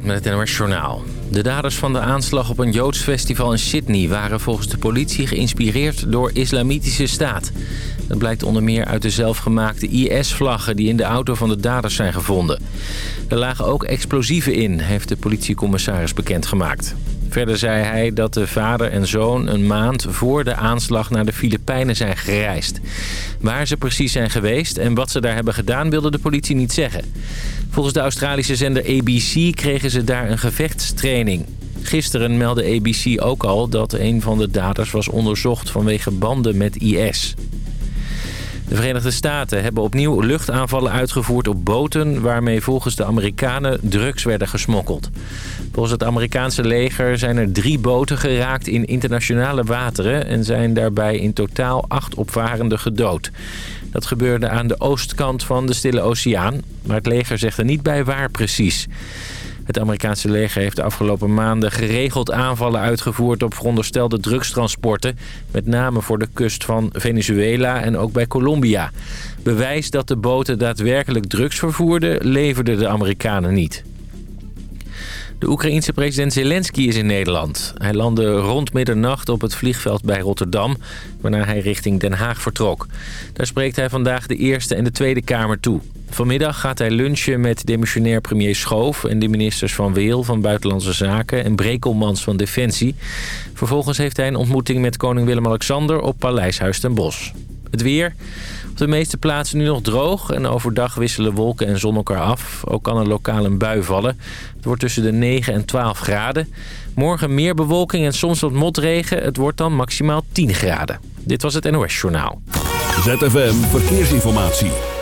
Met het NOS Journaal. De daders van de aanslag op een Joods festival in Sydney... waren volgens de politie geïnspireerd door islamitische staat. Dat blijkt onder meer uit de zelfgemaakte IS-vlaggen... die in de auto van de daders zijn gevonden. Er lagen ook explosieven in, heeft de politiecommissaris bekendgemaakt. Verder zei hij dat de vader en zoon een maand voor de aanslag naar de Filipijnen zijn gereisd. Waar ze precies zijn geweest en wat ze daar hebben gedaan wilde de politie niet zeggen. Volgens de Australische zender ABC kregen ze daar een gevechtstraining. Gisteren meldde ABC ook al dat een van de daders was onderzocht vanwege banden met IS. De Verenigde Staten hebben opnieuw luchtaanvallen uitgevoerd op boten... waarmee volgens de Amerikanen drugs werden gesmokkeld. Volgens het Amerikaanse leger zijn er drie boten geraakt in internationale wateren... en zijn daarbij in totaal acht opvarenden gedood. Dat gebeurde aan de oostkant van de Stille Oceaan... maar het leger zegt er niet bij waar precies. Het Amerikaanse leger heeft de afgelopen maanden geregeld aanvallen uitgevoerd op veronderstelde drugstransporten. Met name voor de kust van Venezuela en ook bij Colombia. Bewijs dat de boten daadwerkelijk drugs vervoerden leverden de Amerikanen niet. De Oekraïense president Zelensky is in Nederland. Hij landde rond middernacht op het vliegveld bij Rotterdam... waarna hij richting Den Haag vertrok. Daar spreekt hij vandaag de Eerste en de Tweede Kamer toe. Vanmiddag gaat hij lunchen met demissionair premier Schoof... en de ministers Van Weel van Buitenlandse Zaken en Brekelmans van Defensie. Vervolgens heeft hij een ontmoeting met koning Willem-Alexander... op Paleishuis ten Bosch. Het weer... Op de meeste plaatsen nu nog droog en overdag wisselen wolken en zon elkaar af. Ook kan er lokaal een bui vallen. Het wordt tussen de 9 en 12 graden. Morgen meer bewolking en soms wat motregen. Het wordt dan maximaal 10 graden. Dit was het NOS Journaal. ZFM Verkeersinformatie.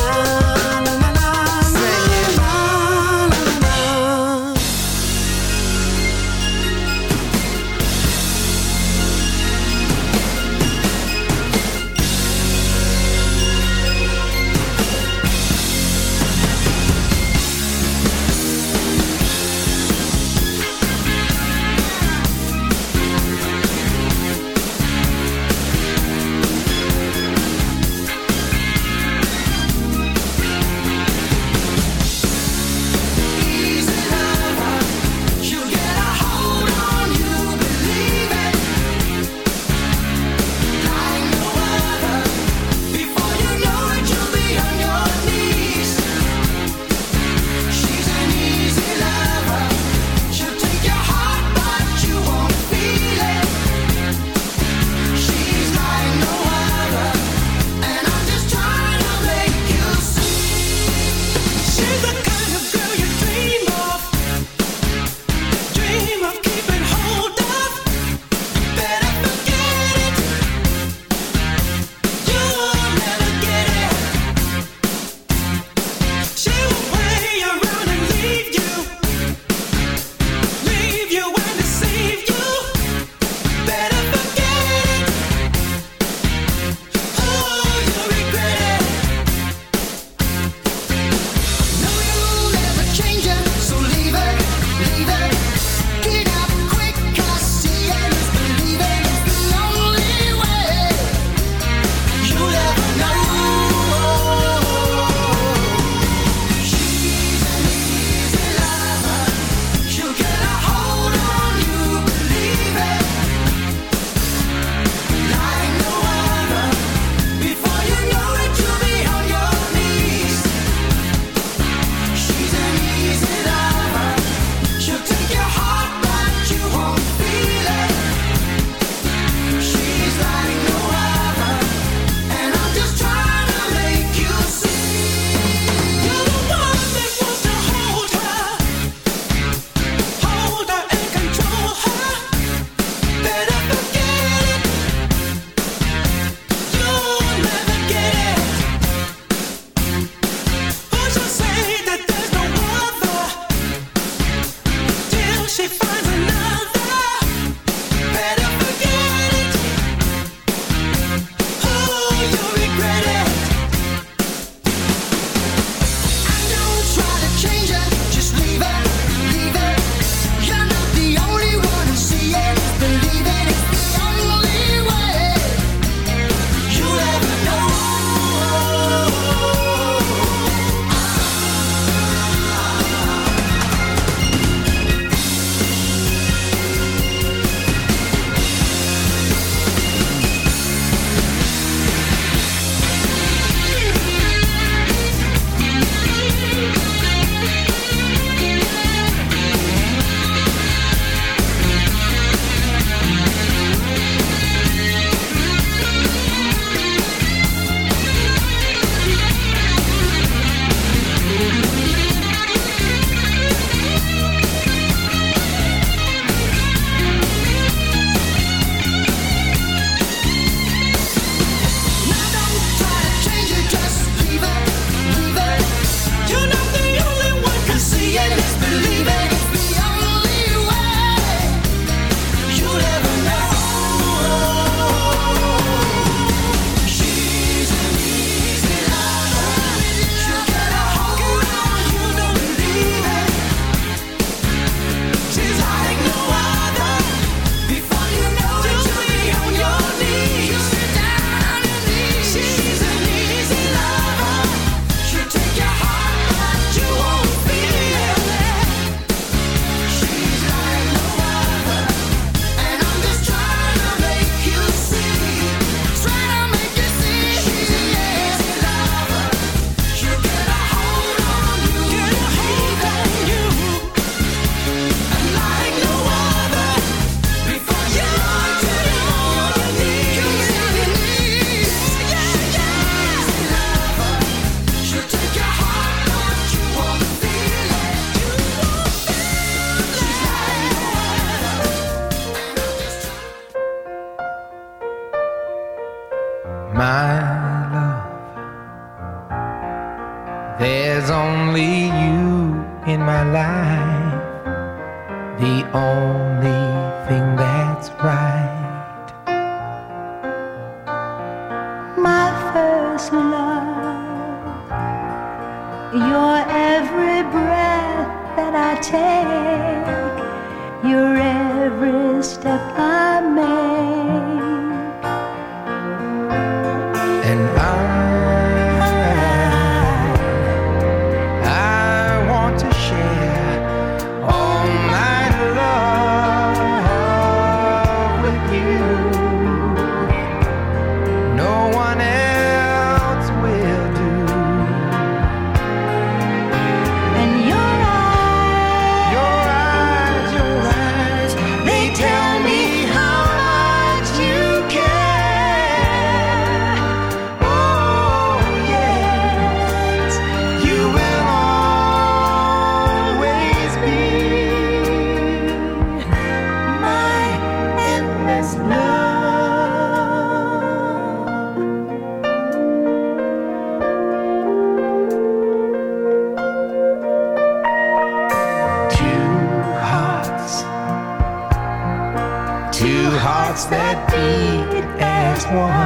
我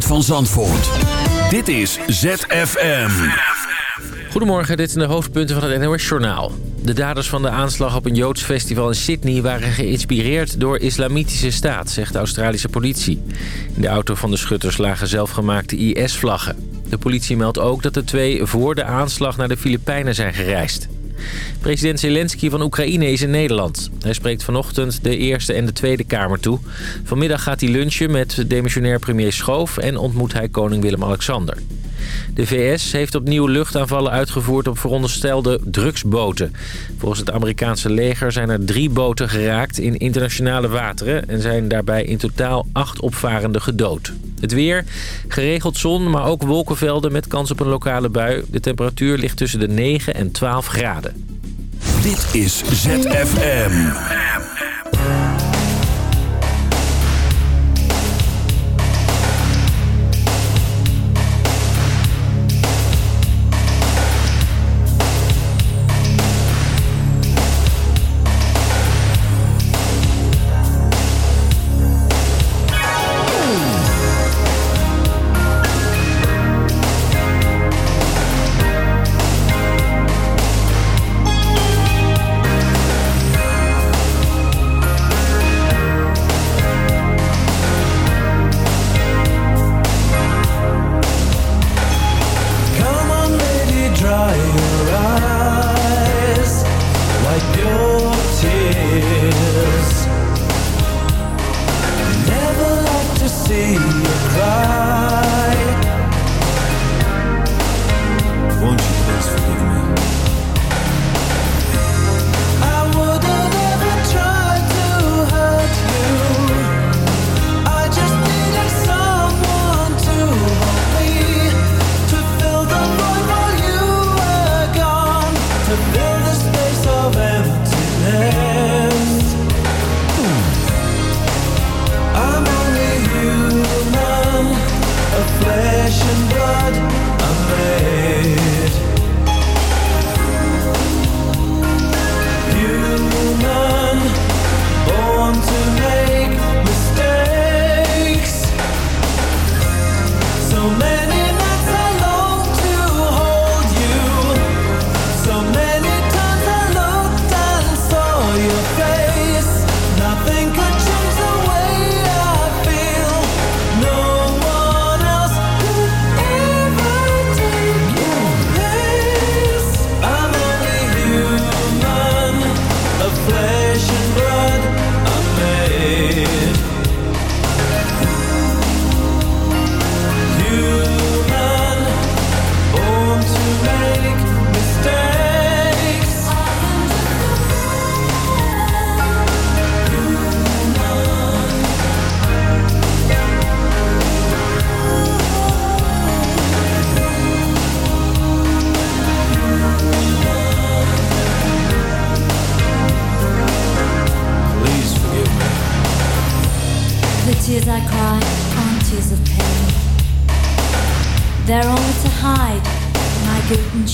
van Zandvoort. Dit is ZFM. Goedemorgen, dit zijn de hoofdpunten van het NOS-journaal. De daders van de aanslag op een Joods festival in Sydney... waren geïnspireerd door islamitische staat, zegt de Australische politie. In de auto van de schutters lagen zelfgemaakte IS-vlaggen. De politie meldt ook dat de twee voor de aanslag naar de Filipijnen zijn gereisd. President Zelensky van Oekraïne is in Nederland. Hij spreekt vanochtend de Eerste en de Tweede Kamer toe. Vanmiddag gaat hij lunchen met demissionair premier Schoof... en ontmoet hij koning Willem-Alexander. De VS heeft opnieuw luchtaanvallen uitgevoerd op veronderstelde drugsboten. Volgens het Amerikaanse leger zijn er drie boten geraakt in internationale wateren... en zijn daarbij in totaal acht opvarenden gedood. Het weer, geregeld zon, maar ook wolkenvelden met kans op een lokale bui. De temperatuur ligt tussen de 9 en 12 graden. Dit is ZFM.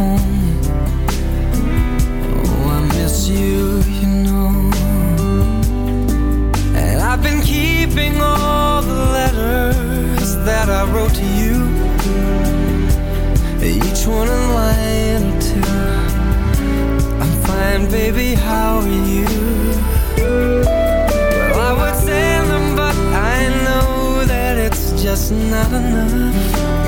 Oh, I miss you, you know. And I've been keeping all the letters that I wrote to you. Each one a line or two. I'm fine, baby, how are you? Well, I would send them, but I know that it's just not enough.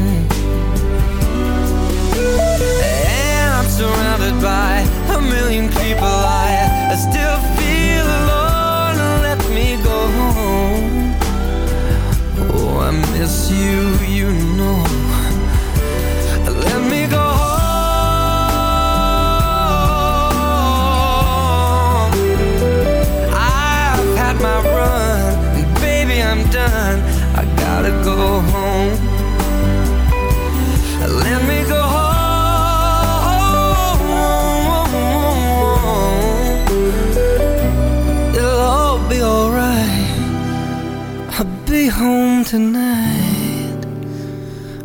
Home tonight.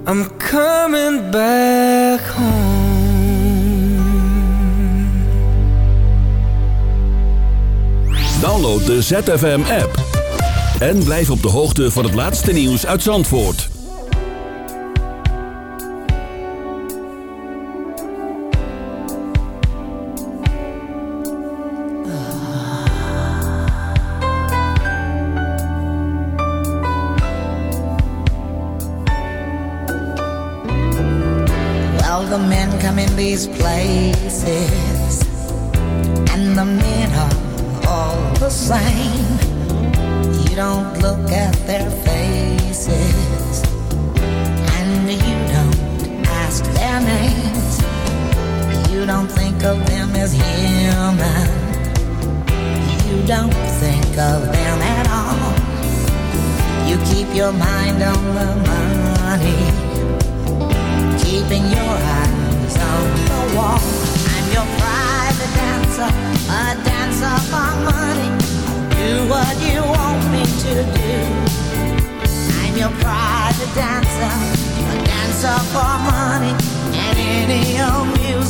I'm coming back home. Download de ZFM app. En blijf op de hoogte van het laatste nieuws uit Zandvoort.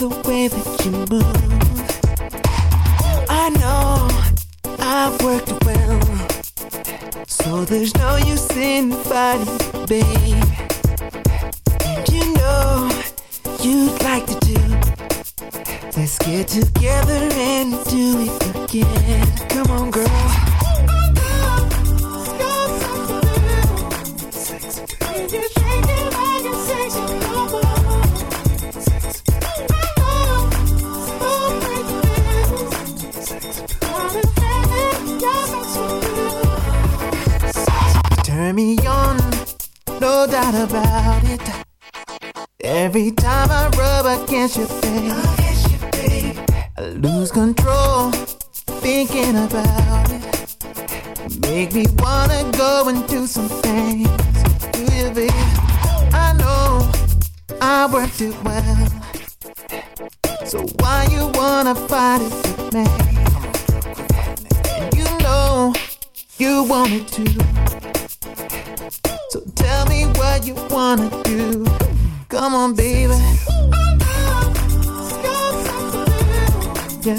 the way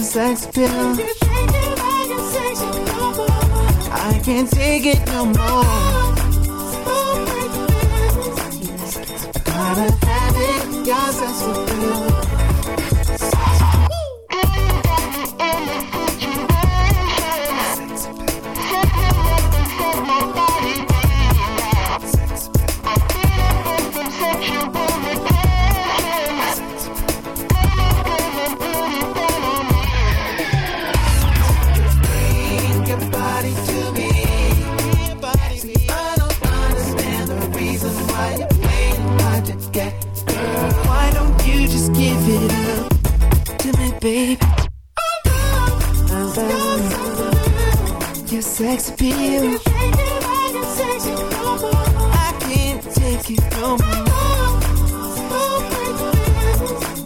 sex pill. I can't take it no more. I gotta have it, got sex. baby. I love your sex appeal. I can't take it no more.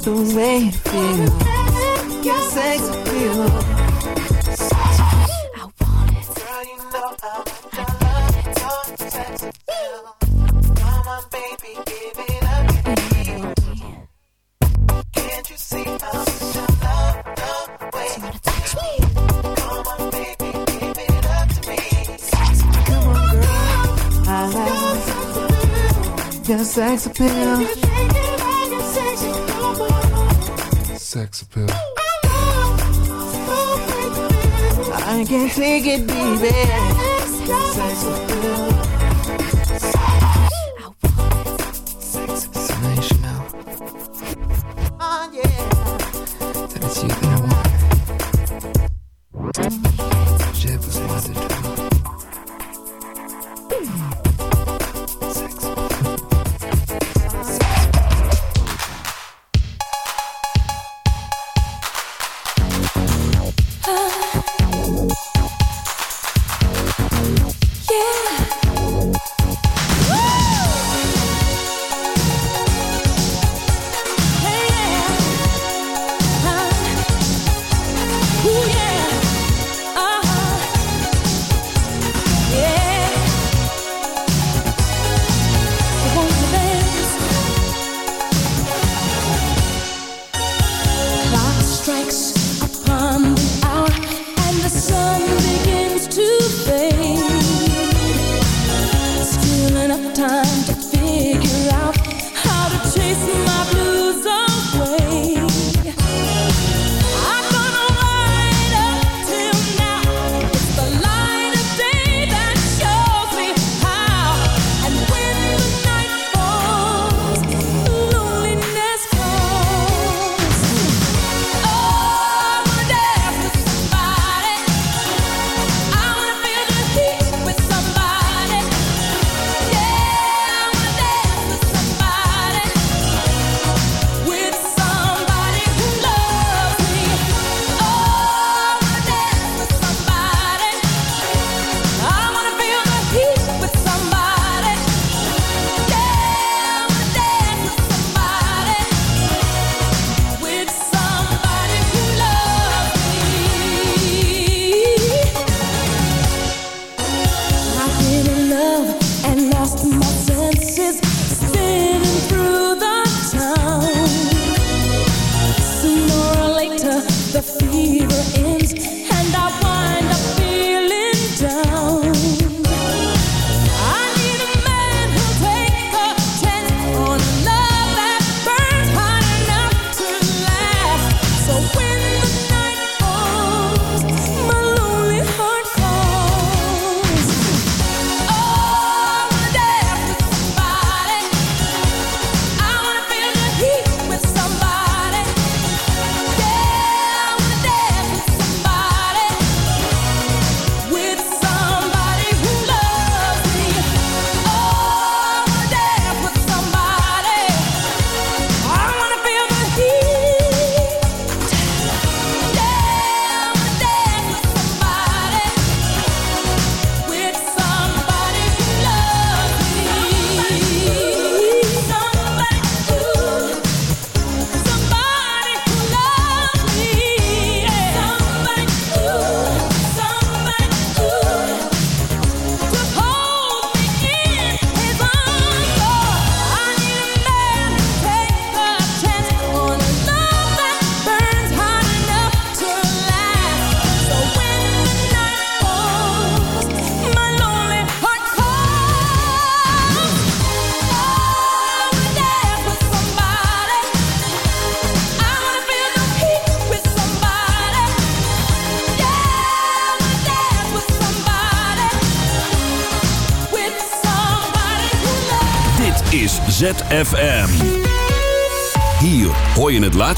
The way it feels. your sex appeal. Take it, baby.